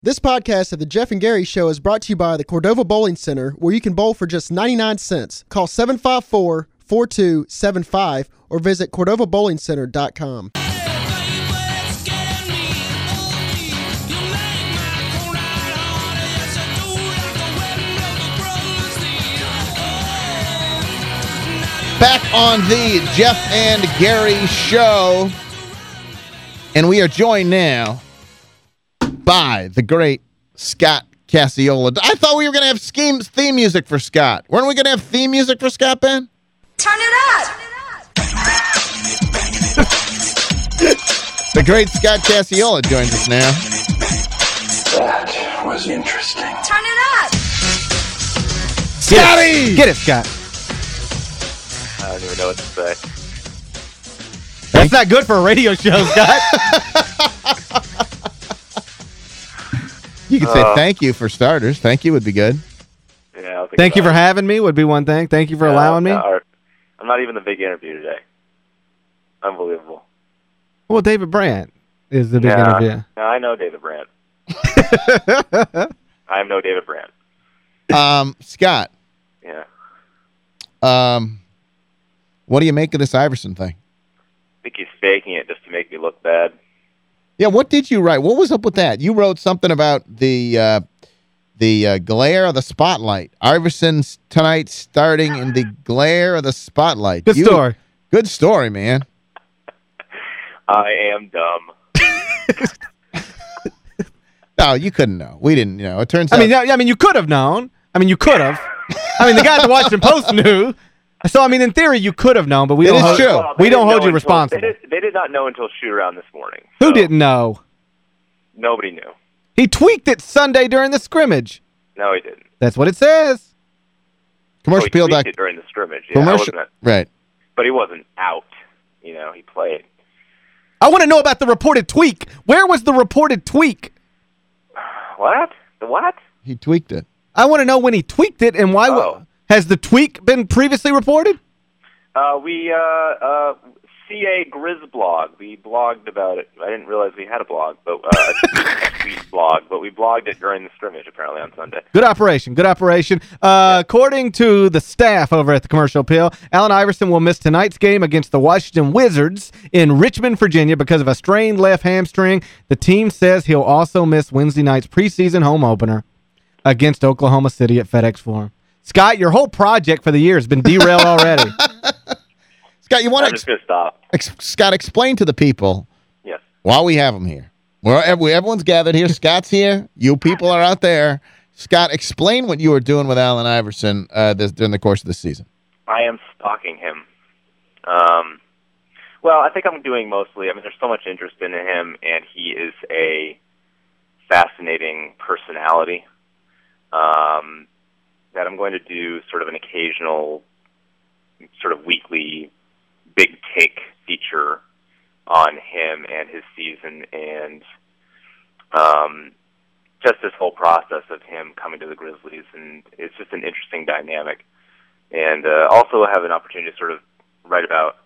This podcast of the Geoff and Gary Show is brought to you by the Cordova Bowling Center, where you can bowl for just 99 cents. Call 754-4275 or visit cordovabowlingcenter.com. Back on the Geoff and Gary Show. And we are joined now by the great Scott Cacciola. I thought we were going to have scheme, theme music for Scott. Weren't we going to have theme music for Scott, Ben? Turn it up! the great Scott Cacciola joins us now. That was interesting. Turn it up! Scotty! Get it, Scott. I don't even know what to say. That's not good for a radio show, Scott. You could say Uh, thank you for starters. Thank you would be good. Yeah, Thank you for it. having me would be one thing. Thank you for No, allowing me. no, I'm not even the big interview today. Unbelievable. Well, David Brandt is the big yeah, interview. No, I know David Brandt. I am no David Brandt. Um, Scott, Yeah. um, what do you make of this Iverson thing? I think he's faking it just to make me look bad. Yeah, what did you write? What was up with that? You wrote something about the uh, the uh, glare of the spotlight. Iverson's tonight starting in the glare of the spotlight. Good You- story. Good story, man. I am dumb. No, you couldn't know. We didn't, you know. It turns I out mean, yeah, I mean, you could have known. I mean, you could have. I mean, the guy at the Washington Post knew. So, I mean, in theory, you could have known, but we It don't is hold, true. Well, we don't hold you until- responsible. They, did, they did not know until shoot around this morning. Who didn't know? Nobody knew. He tweaked it Sunday during the scrimmage. No, he didn't. That's what it says. commercial oh, he tweaked it during the scrimmage. Yeah, commercial I wasn't, right. but he wasn't out. You know, he played. I want to know about the reported tweak. Where was the reported tweak? What? The what? He tweaked it. I want to know when he tweaked it and why. Oh. Has the tweak been previously reported? Uh, we, uh, uh, CA Grizz blog. We blogged about it. I didn't realize we had a blog, but, uh, a tweet blog, but we blogged it during the scrimmage apparently on Sunday. Good operation. Good operation. Uh, According to the staff over at the Commercial Appeal, Allen Iverson will miss tonight's game against the Washington Wizards in Richmond, Virginia because of a strained left hamstring. The team says he'll also miss Wednesday night's preseason home opener against Oklahoma City at FedEx Forum. Scott, your whole project for the year has been derailed already. Scott, you want I'm to just going to stop. ex Scott explain to the people Yes. while we have them here. Well, everyone's gathered here. Scott's here. You people are out there. Scott, explain what you were doing with Allen Iverson uh, this, during the course of the season. I am stalking him. Um, well, I think I'm doing mostly. I mean, there's so much interest in him, and he is a fascinating personality. Um, that I'm going to do sort of an occasional, sort of weekly, big take feature on him and his season, and um, just this whole process of him coming to the Grizzlies, and it's just an interesting dynamic. And uh, also have an opportunity to sort of write about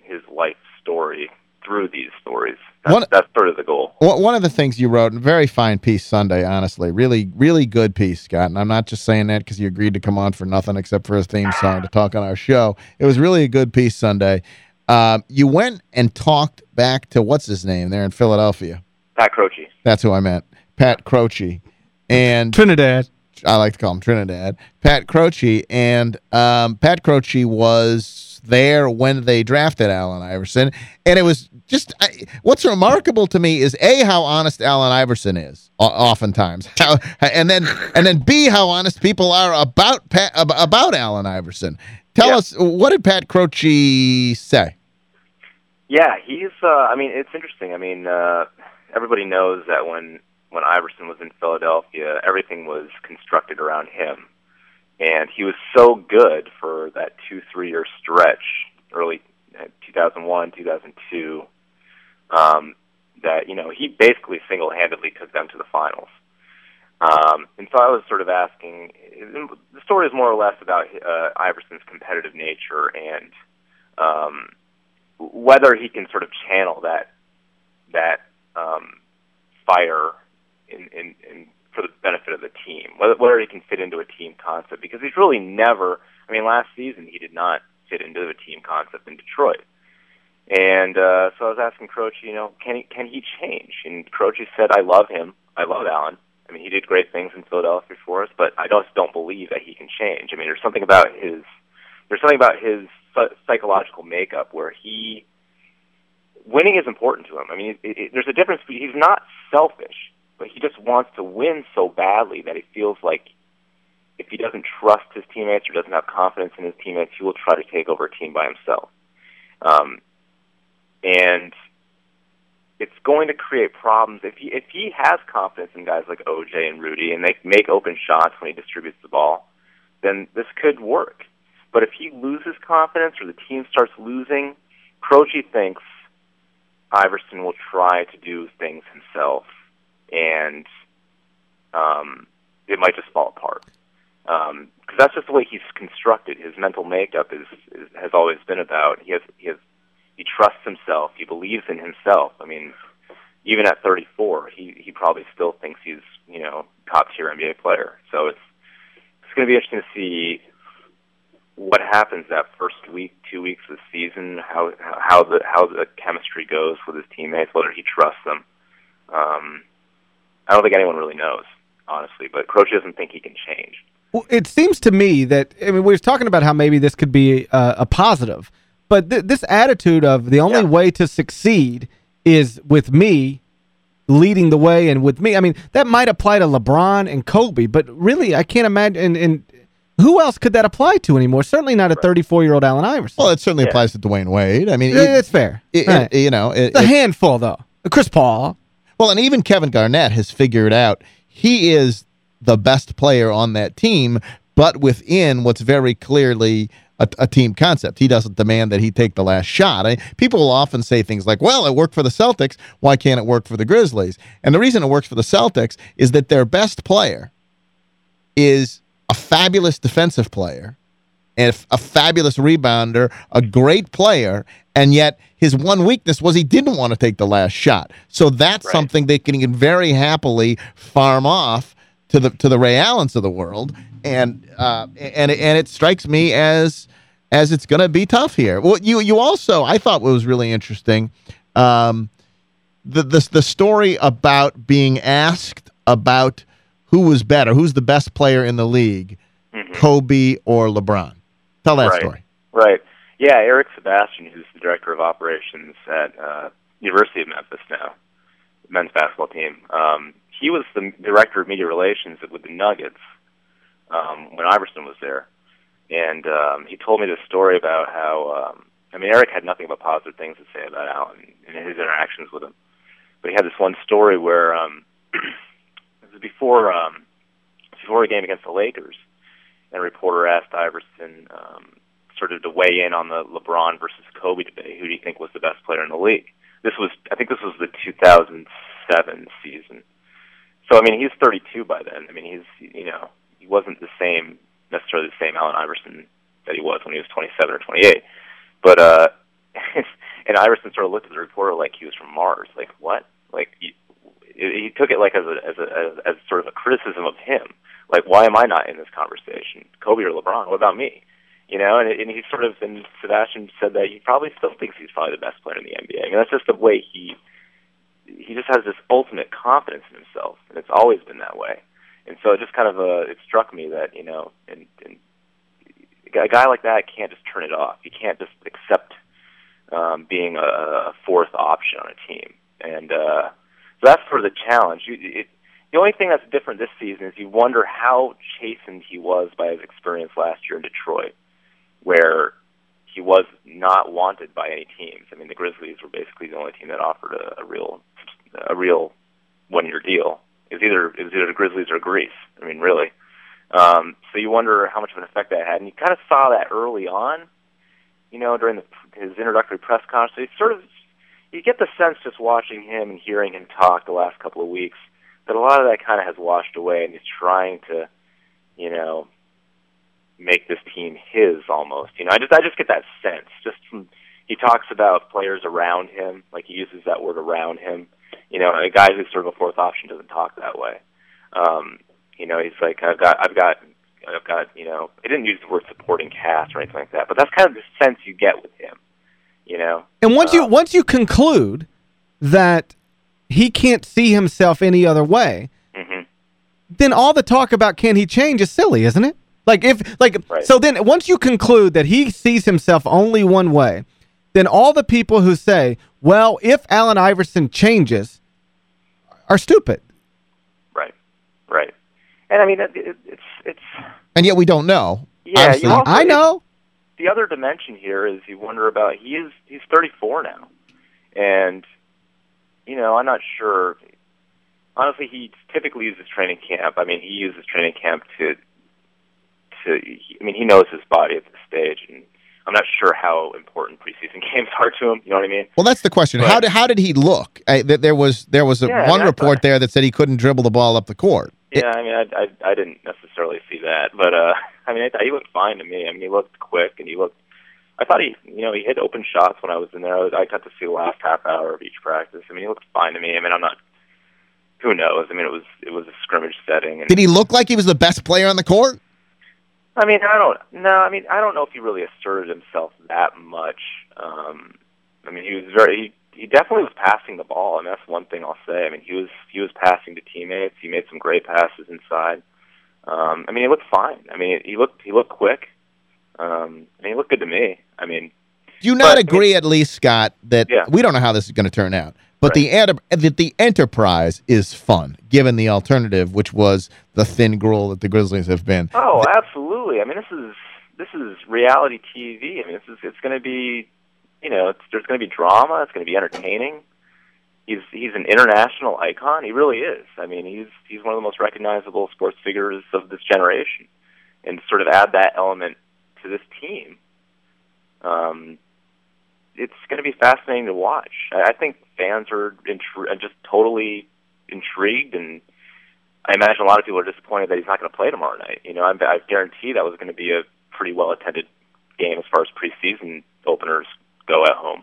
his life story through these stories. That's, One- that's sort of the goal. One one of the things you wrote, a very fine piece Sunday, honestly. Really, really good piece, Scott. And I'm not just saying that because you agreed to come on for nothing except for a theme song to talk on our show. It was really a good piece Sunday. Um, you went and talked back to, what's his name, there in Philadelphia. Pat Croce. That's who I meant. Pat Croce. And Trinidad. I like to call him Trinidad. Pat Croce. And um, Pat Croce was there when they drafted Allen Iverson. And it was just, I, what's remarkable to me is A, how honest Allen Iverson is, oftentimes. How, and then, and then B, how honest people are about Pat, about Allen Iverson. Tell Yeah. us, what did Pat Croce say? Yeah, he's. Uh, I mean, it's interesting. I mean, uh, everybody knows that when when Iverson was in Philadelphia, everything was constructed around him, and he was so good for that two three year stretch, early uh, 2001, 2002, um, that you know he basically single handedly took them to the finals. Um, and so I was sort of asking. The story is more or less about uh, Iverson's competitive nature and um, whether he can sort of channel that that um, fire in, in, in for the benefit of the team, whether, whether he can fit into a team concept, because he's really never. I mean, last season he did not fit into the team concept in Detroit. And uh, so I was asking Croce, you know, can he can he change? And Croce said, "I love him. I love Allen. I mean, he did great things in Philadelphia for us, but I just don't believe that he can change. I mean, there's something about his there's something about his psychological makeup where he winning is important to him. I mean, it, it, there's a difference. He's not selfish, but he just wants to win so badly that he feels like if he doesn't trust his teammates or doesn't have confidence in his teammates, he will try to take over a team by himself. Um, and it's going to create problems if he if he has confidence in guys like OJ and Rudy and they make open shots when he distributes the ball, then this could work. But if he loses confidence or the team starts losing, Croce thinks Iverson will try to do things himself, and um, it might just fall apart. Because um, that's just the way he's constructed. His mental makeup is, is has always been about he has he has he trusts himself. He believes in himself. I mean, even at 34, he he probably still thinks he's you know top tier NBA player. So it's it's going to be interesting to see what happens that first week, two weeks of the season, how how the how the chemistry goes with his teammates, whether he trusts them. Um, I don't think anyone really knows, honestly. But Croce doesn't think he can change. Well, it seems to me that I mean we were talking about how maybe this could be a, a positive, but th this attitude of the only yeah. way to succeed is with me leading the way and with me. I mean, that might apply to LeBron and Kobe, but really I can't imagine and, and who else could that apply to anymore? Certainly not a 34-year-old Allen Iverson. Well, it certainly yeah. applies to Dwyane Wade. I mean, yeah, it's fair. It, right. it, you know, it, a handful though. Chris Paul. Well, and even Kevin Garnett has figured out he is the best player on that team, but within what's very clearly a, a, team concept. He doesn't demand that he take the last shot. I, people will often say things like, well, it worked for the Celtics. Why can't it work for the Grizzlies? And the reason it works for the Celtics is that their best player is a fabulous defensive player and a fabulous rebounder, a great player, and yet his one weakness was he didn't want to take the last shot. So that's right. something they can very happily farm off to the to the Ray Allens of the world, and uh, and and it strikes me as as it's going to be tough here. Well, you you also I thought was really interesting, um, the the the story about being asked about who was better, who's the best player in the league, mm -hmm. Kobe or LeBron. Tell that right. story. Right. Yeah, Erik Sebastian, who's the director of operations at uh, University of Memphis now, men's basketball team. Um, he was the director of media relations with the Nuggets um, when Iverson was there, and um, he told me this story about how. Um, I mean, Erik had nothing but positive things to say about Allen and his interactions with him, but he had this one story where um, was before um, before a game against the Lakers, and a reporter asked Iverson um, sort of to weigh in on the LeBron versus Kobe debate. Who do you think was the best player in the league? This was, I think, this was the 2007 season. So I mean, he's 32 by then. I mean, he's you know he wasn't the same necessarily the same Allen Iverson that he was when he was 27 or 28. But uh, and Iverson sort of looked at the reporter like he was from Mars. Like what? Like you, he took it like as a as a as, as sort of a criticism of him. Like, why am I not in this conversation? Kobe or LeBron? What about me? You know, and, and he sort of and Sebastian said that he probably still thinks he's probably the best player in the NBA. I mean, that's just the way he he just has this ultimate confidence in himself, and it's always been that way. And so it just kind of uh, it struck me that you know, and, and a guy like that can't just turn it off. He can't just accept um, being a, a fourth option on a team. And uh, so that's sort of the challenge. You, it, the only thing that's different this season is you wonder how chastened he was by his experience last year in Detroit, where he was not wanted by any teams. I mean, the Grizzlies were basically the only team that offered a, a real, a real one-year deal. It was either it was either the Grizzlies or Greece. I mean, really. Um, so you wonder how much of an effect that had, and you kind of saw that early on. You know, during the, his introductory press conference, he sort of you get the sense just watching him and hearing him talk the last couple of weeks that a lot of that kind of has washed away, and he's trying to, you know, make this team his almost. You know, I just I just get that sense just from he talks about players around him, like he uses that word around him. You know, a guy who's sort of a fourth option doesn't talk that way. Um, you know, he's like, I've got, I've got, I've got, you know, I didn't use the word supporting cast or anything like that, but that's kind of the sense you get with him. You know. And once you Um, once you conclude that he can't see himself any other way, hmm then all the talk about can he change is silly, isn't it? Like if like Right. so then once you conclude that he sees himself only one way, then all the people who say, "Well, if Allen Iverson changes," are stupid. Right. Right. And I mean, it, it, it's it's And yet we don't know. yeah. Also, I know. the other dimension here is you wonder about he is he's 34 now, and you know I'm not sure. Honestly, he typically uses training camp. I mean, he uses training camp to to. I mean, he knows his body at this stage, and I'm not sure how important preseason games are to him. You know what I mean? Well, that's the question. How did how did he look? I, there was there was a, Yeah, one I report thought- there that said he couldn't dribble the ball up the court. Yeah, I mean, I, I I didn't necessarily see that, but uh, I mean, I thought he looked fine to me. I mean, he looked quick, and he looked. I thought he, you know, he hit open shots when I was in there. I got to see the last half hour of each practice. I mean, he looked fine to me. I mean, I'm not. Who knows? I mean, it was it was a scrimmage setting, and Did he look like he was the best player on the court? I mean, I don't. No, I mean, I don't know if he really asserted himself that much. Um, I mean, he was very. He, he definitely was passing the ball, and that's one thing I'll say. I mean, he was he was passing to teammates. He made some great passes inside. Um, I mean, he looked fine. I mean, he looked he looked quick. Um, I mean, he looked good to me. I mean, Do you But, not I mean- agree, at least, Scott, that Yeah. we don't know how this is going to turn out, but Right. the that the enterprise is fun, given the alternative, which was the thin gruel that the Grizzlies have been. oh, absolutely. I mean, this is this is reality TV. I mean, this is it's going to be, you know, it's, there's going to be drama. It's going to be entertaining. He's he's an international icon. He really is. I mean, he's he's one of the most recognizable sports figures of this generation, and sort of add that element to this team. Um, it's going to be fascinating to watch. I, I think fans are intri- just totally intrigued, and I imagine a lot of people are disappointed that he's not going to play tomorrow night. You know, I, I guarantee that was going to be a pretty well attended game as far as preseason openers go at home,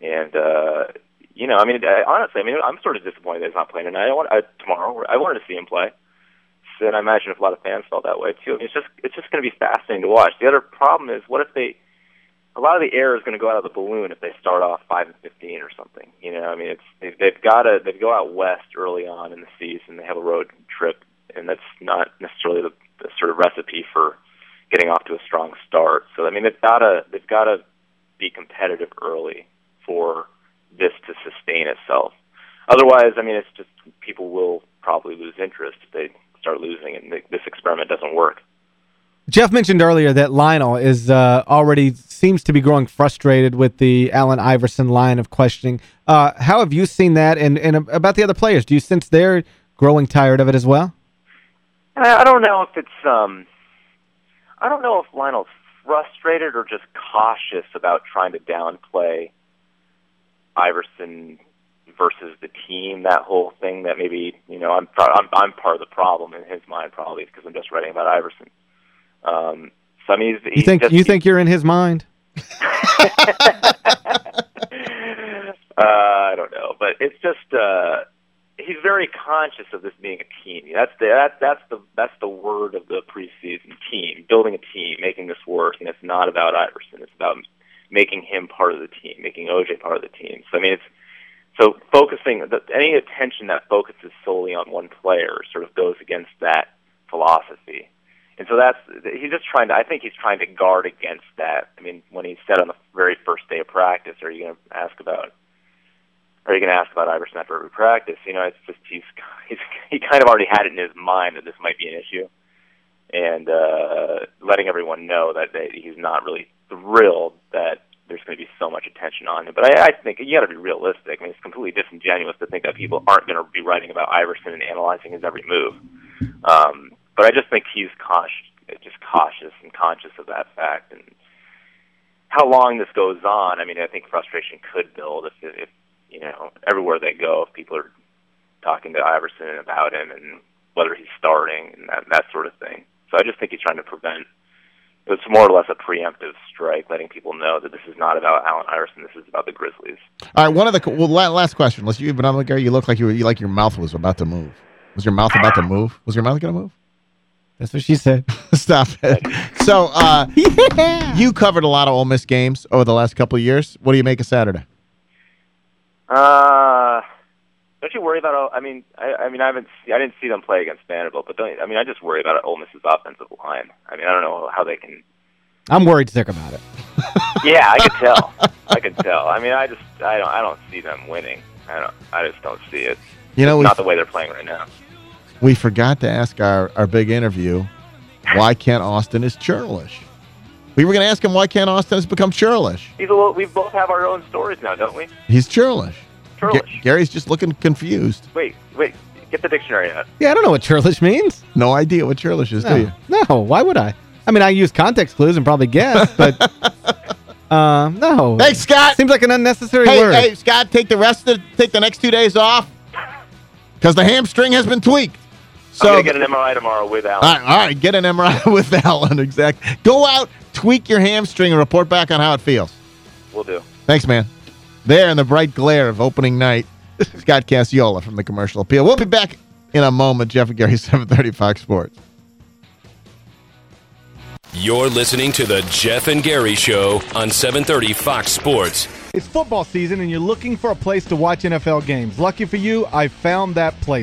and. uh you know, I mean, I, honestly, I mean, I'm sort of disappointed that he's not playing tonight. I want uh, tomorrow. I wanted to see him play, and I imagine if a lot of fans felt that way too. I mean, it's just it's just going to be fascinating to watch. The other problem is, what if they a lot of the air is going to go out of the balloon if they start off five and fifteen or something. You know, I mean, it's they've, they've got to they go out west early on in the season. They have a road trip, and that's not necessarily the, the sort of recipe for getting off to a strong start. So I mean, they've got to they've got to be competitive early for this to sustain itself. Otherwise, I mean, it's just people will probably lose interest if they start losing, and th- this experiment doesn't work. Geoff mentioned earlier that Lionel is uh, already seems to be growing frustrated with the Allen Iverson line of questioning. Uh, how have you seen that? And, and about the other players, do you sense they're growing tired of it as well? I don't know if it's um, I don't know if Lionel's frustrated or just cautious about trying to downplay Iverson versus the team. That whole thing that maybe you know I'm I'm, I'm part of the problem in his mind probably because I'm just writing about Iverson. Um, so I mean, he's, You think just, you think you're in his mind? uh, I don't know, but it's just uh, he's very conscious of this being a team. That's the that, that's the that's the word of the preseason team, building a team, making this work, and it's not about Iverson. It's about making him part of the team, making OJ part of the team. So I mean, it's so focusing the, any attention that focuses solely on one player sort of goes against that philosophy. And so that's he's just trying to. I think he's trying to guard against that. I mean, when he said on the very first day of practice, "Are you going to ask about? Are you going to ask about Iverson after every practice?" You know, it's just he's he's he kind of already had it in his mind that this might be an issue, and uh, letting everyone know that they, he's not really thrilled that there's going to be so much attention on him. But I, I think you got to be realistic. I mean, it's completely disingenuous to think that people aren't going to be writing about Iverson and analyzing his every move. Um, but I just think he's cautious, just cautious and conscious of that fact. And how long this goes on, I mean, I think frustration could build if, if you know, everywhere they go, if people are talking to Iverson about him and whether he's starting and that that sort of thing. So I just think he's trying to prevent. It's more or less a preemptive strike, letting people know that this is not about Allen Iverson. This is about the Grizzlies. All right, one of the well, last question. Let's you, but I'm Gary. You look like you you like your mouth was about to move. Was your mouth about to move? Was your mouth going to move? That's what she said. Stop it. So, uh, yeah. you covered a lot of Ole Miss games over the last couple of years. What do you make of Saturday? Uh, don't you worry about? I mean, I, I mean, I haven't, I didn't see them play against Vanderbilt, but don't. I mean, I just worry about Ole Miss's offensive line. I mean, I don't know how they can. I'm worried sick about it. yeah, I can tell. I can tell. I mean, I just, I don't, I don't see them winning. I don't, I just don't see it. You know, not the way they're playing right now. We forgot to ask our, our big interview, why Kent Austin is churlish. We were going to ask him why Kent Austin has become churlish. He's a little, we both have our own stories now, don't we? He's churlish. Churlish. Gary's just looking confused. Wait, wait. Get the dictionary out. Yeah, I don't know what churlish means. No idea what churlish is, no. do you? No, why would I? I mean, I use context clues and probably guess, but uh, no. Hey, Scott. Seems like an unnecessary hey, word. Hey, Scott, take the rest of the, take the next two days off because the hamstring has been tweaked. So, I'm going to get an MRI tomorrow with Allen. All right, all right, get an MRI with Allen, exactly. Go out, tweak your hamstring, and report back on how it feels. We'll do. Thanks, man. There in the bright glare of opening night, Scott Cacciola from the Commercial Appeal. We'll be back in a moment. Geoff and Gary, 730 Fox Sports. You're listening to the Geoff and Gary Show on 730 Fox Sports. It's football season and you're looking for a place to watch NFL games. Lucky for you, I found that place.